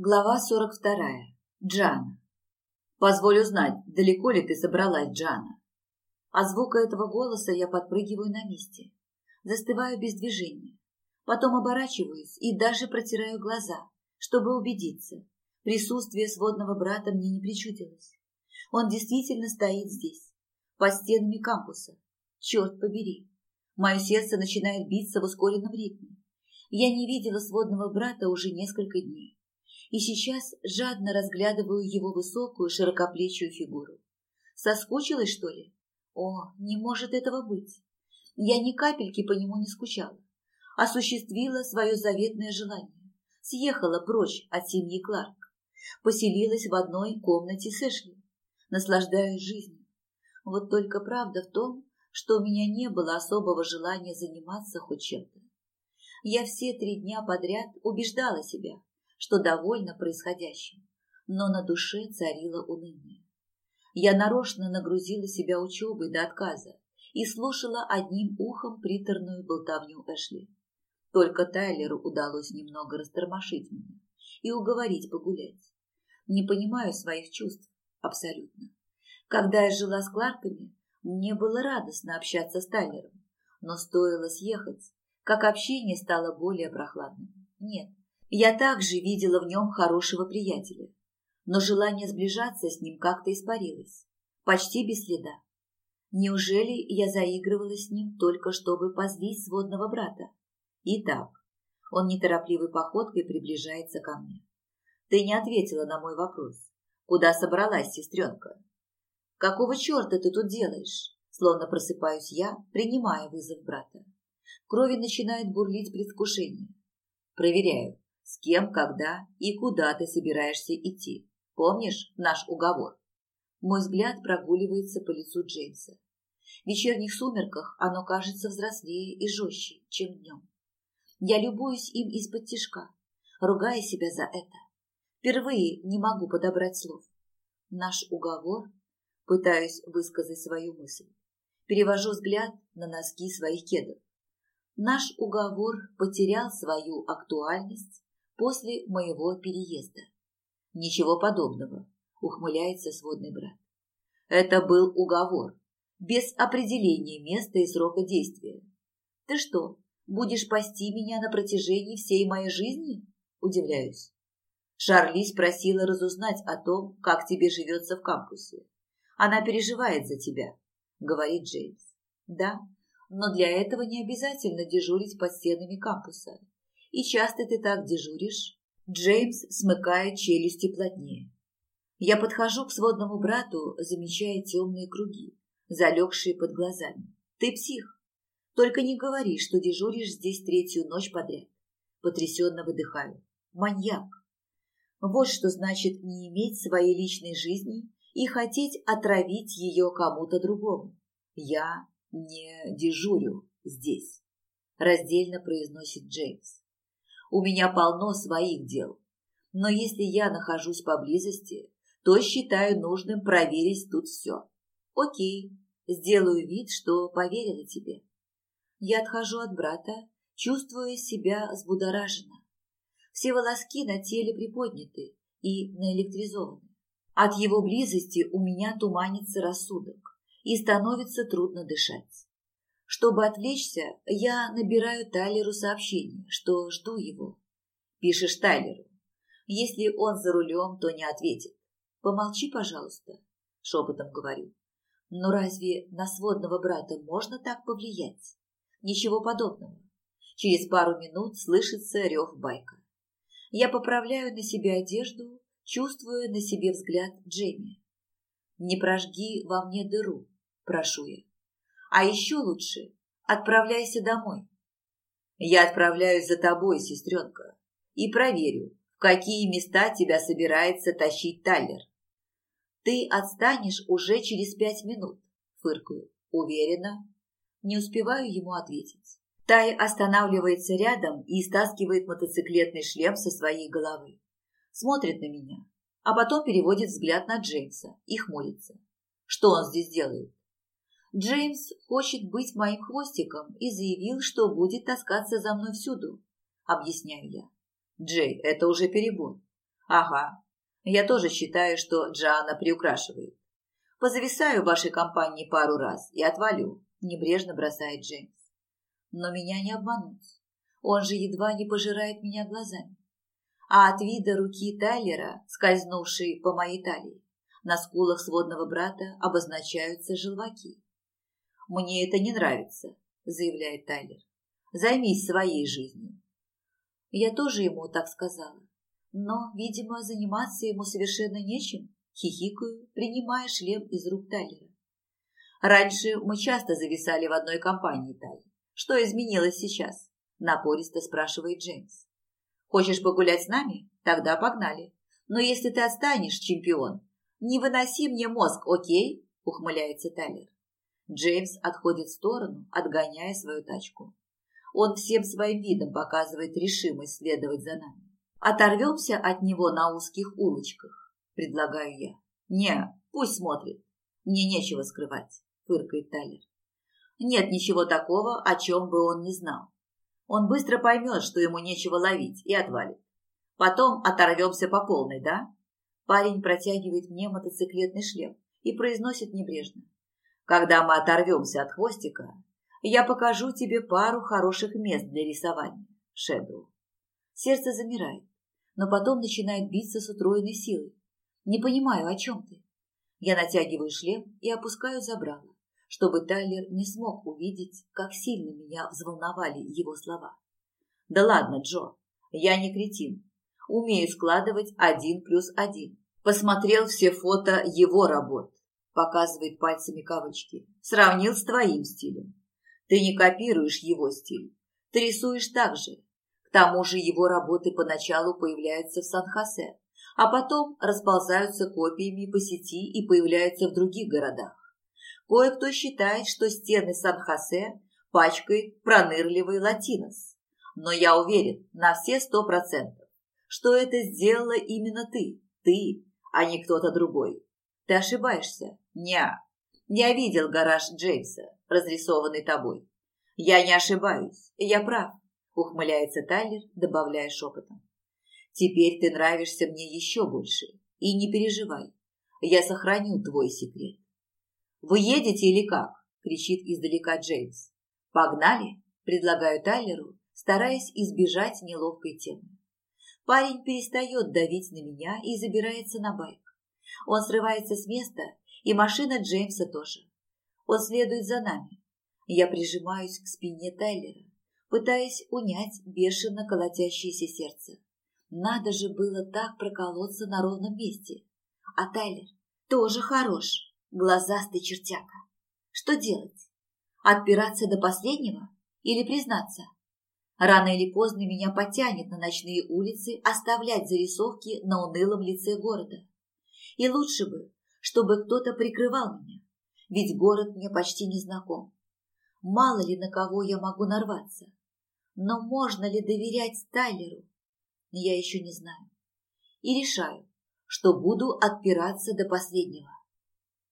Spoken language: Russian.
Глава 42. Джана. Позволю знать, далеко ли ты собралась, Джана? От звука этого голоса я подпрыгиваю на месте. Застываю без движения. Потом оборачиваюсь и даже протираю глаза, чтобы убедиться. Присутствие сводного брата мне не причудилось. Он действительно стоит здесь, под стенами кампуса. Черт побери. Мое сердце начинает биться в ускоренном ритме. Я не видела сводного брата уже несколько дней и сейчас жадно разглядываю его высокую широкоплечую фигуру. Соскучилась, что ли? О, не может этого быть. Я ни капельки по нему не скучала. Осуществила свое заветное желание. Съехала прочь от семьи Кларк. Поселилась в одной комнате с Эшли. Наслаждаюсь жизнью. Вот только правда в том, что у меня не было особого желания заниматься хоть чем-то. Я все три дня подряд убеждала себя, что довольна происходящим, но на душе царило уныние. Я нарочно нагрузила себя учебой до отказа и слушала одним ухом приторную болтовню Эшли. Только Тайлеру удалось немного растормошить меня и уговорить погулять. Не понимаю своих чувств абсолютно. Когда я жила с Кларками, мне было радостно общаться с Тайлером, но стоило съехать, как общение стало более прохладным. Нет, я также видела в нем хорошего приятеля, но желание сближаться с ним как-то испарилось, почти без следа. Неужели я заигрывала с ним только чтобы позвить сводного брата? Итак, он неторопливой походкой приближается ко мне. Ты не ответила на мой вопрос. Куда собралась, сестренка? Какого черта ты тут делаешь? Словно просыпаюсь я, принимая вызов брата. Крови начинает бурлить предвкушение. Проверяю, с кем, когда и куда ты собираешься идти. Помнишь наш уговор? Мой взгляд прогуливается по лицу Джеймса. В вечерних сумерках оно кажется взрослее и жестче, чем днем. Я любуюсь им из-под тишка, ругая себя за это. Впервые не могу подобрать слов. Наш уговор, пытаюсь высказать свою мысль, перевожу взгляд на носки своих кедов. Наш уговор потерял свою актуальность после моего переезда. Ничего подобного, ухмыляется сводный брат. Это был уговор, без определения места и срока действия. Ты что, будешь пасти меня на протяжении всей моей жизни? Удивляюсь. Шарлиз просила разузнать о том, как тебе живется в кампусе. Она переживает за тебя, говорит Джеймс. Да, но для этого не обязательно дежурить под стенами кампуса. И часто ты так дежуришь?» Джеймс смыкает челюсти плотнее. Я подхожу к сводному брату, замечая темные круги, залегшие под глазами. «Ты псих. Только не говори, что дежуришь здесь третью ночь подряд». Потрясенно выдыхаю. «Маньяк. Вот что значит не иметь своей личной жизни и хотеть отравить ее кому-то другому. Я не дежурю здесь», – раздельно произносит Джеймс. У меня полно своих дел. Но если я нахожусь поблизости, то считаю нужным проверить тут все. Окей, сделаю вид, что поверила тебе. Я отхожу от брата, чувствуя себя взбудораженно. Все волоски на теле приподняты и наэлектризованы. От его близости у меня туманится рассудок и становится трудно дышать. Чтобы отвлечься, я набираю Тайлеру сообщение, что жду его. Пишешь Тайлеру. Если он за рулем, то не ответит. Помолчи, пожалуйста, шепотом говорю. Но разве на сводного брата можно так повлиять? Ничего подобного. Через пару минут слышится рев байка. Я поправляю на себе одежду, чувствуя на себе взгляд Джейми. «Не прожги во мне дыру», – прошу я. А еще лучше отправляйся домой. Я отправляюсь за тобой, сестренка, и проверю, в какие места тебя собирается тащить Тайлер. Ты отстанешь уже через пять минут, фыркаю. уверенно. Не успеваю ему ответить. Тай останавливается рядом и стаскивает мотоциклетный шлем со своей головы. Смотрит на меня, а потом переводит взгляд на Джеймса и хмурится. Что он здесь делает? Джеймс хочет быть моим хвостиком и заявил, что будет таскаться за мной всюду. Объясняю я. Джей, это уже перебор. Ага. Я тоже считаю, что Джана приукрашивает. Позависаю в вашей компании пару раз и отвалю, небрежно бросает Джеймс. Но меня не обмануть. Он же едва не пожирает меня глазами. А от вида руки Тайлера, скользнувшей по моей талии, на скулах сводного брата обозначаются желваки. «Мне это не нравится», – заявляет Тайлер. «Займись своей жизнью». Я тоже ему так сказала. Но, видимо, заниматься ему совершенно нечем, хихикаю, принимая шлем из рук Тайлера. Раньше мы часто зависали в одной компании, Тайлер. Что изменилось сейчас? Напористо спрашивает Джеймс. Хочешь погулять с нами? Тогда погнали. Но если ты останешь, чемпион, не выноси мне мозг, окей? Ухмыляется Тайлер. Джеймс отходит в сторону, отгоняя свою тачку. Он всем своим видом показывает решимость следовать за нами. Оторвемся от него на узких улочках, предлагаю я. Не, пусть смотрит. Мне нечего скрывать, фыркает Тайлер. Нет ничего такого, о чем бы он не знал. Он быстро поймет, что ему нечего ловить, и отвалит. Потом оторвемся по полной, да? Парень протягивает мне мотоциклетный шлем и произносит небрежно. Когда мы оторвемся от хвостика, я покажу тебе пару хороших мест для рисования, Шэдоу. Сердце замирает, но потом начинает биться с утроенной силой. Не понимаю, о чем ты. Я натягиваю шлем и опускаю забрало, чтобы Тайлер не смог увидеть, как сильно меня взволновали его слова. Да ладно, Джо, я не кретин. Умею складывать один плюс один. Посмотрел все фото его работ показывает пальцами кавычки, сравнил с твоим стилем. Ты не копируешь его стиль, ты рисуешь так же. К тому же его работы поначалу появляются в Сан-Хосе, а потом расползаются копиями по сети и появляются в других городах. Кое-кто считает, что стены Сан-Хосе пачкает пронырливый латинос. Но я уверен на все сто процентов, что это сделала именно ты, ты, а не кто-то другой. Ты ошибаешься? Неа. Я видел гараж Джеймса, разрисованный тобой. Я не ошибаюсь. Я прав, ухмыляется Тайлер, добавляя шепотом. Теперь ты нравишься мне еще больше. И не переживай. Я сохраню твой секрет. Вы едете или как? кричит издалека Джеймс. Погнали, предлагаю Тайлеру, стараясь избежать неловкой темы. Парень перестает давить на меня и забирается на байк. Он срывается с места, и машина Джеймса тоже. Он следует за нами. Я прижимаюсь к спине Тайлера, пытаясь унять бешено колотящееся сердце. Надо же было так проколоться на ровном месте. А Тайлер тоже хорош, глазастый чертяка. Что делать? Отпираться до последнего или признаться? Рано или поздно меня потянет на ночные улицы оставлять зарисовки на унылом лице города. И лучше бы, чтобы кто-то прикрывал меня, ведь город мне почти не знаком. Мало ли на кого я могу нарваться. Но можно ли доверять Тайлеру? Я еще не знаю. И решаю, что буду отпираться до последнего.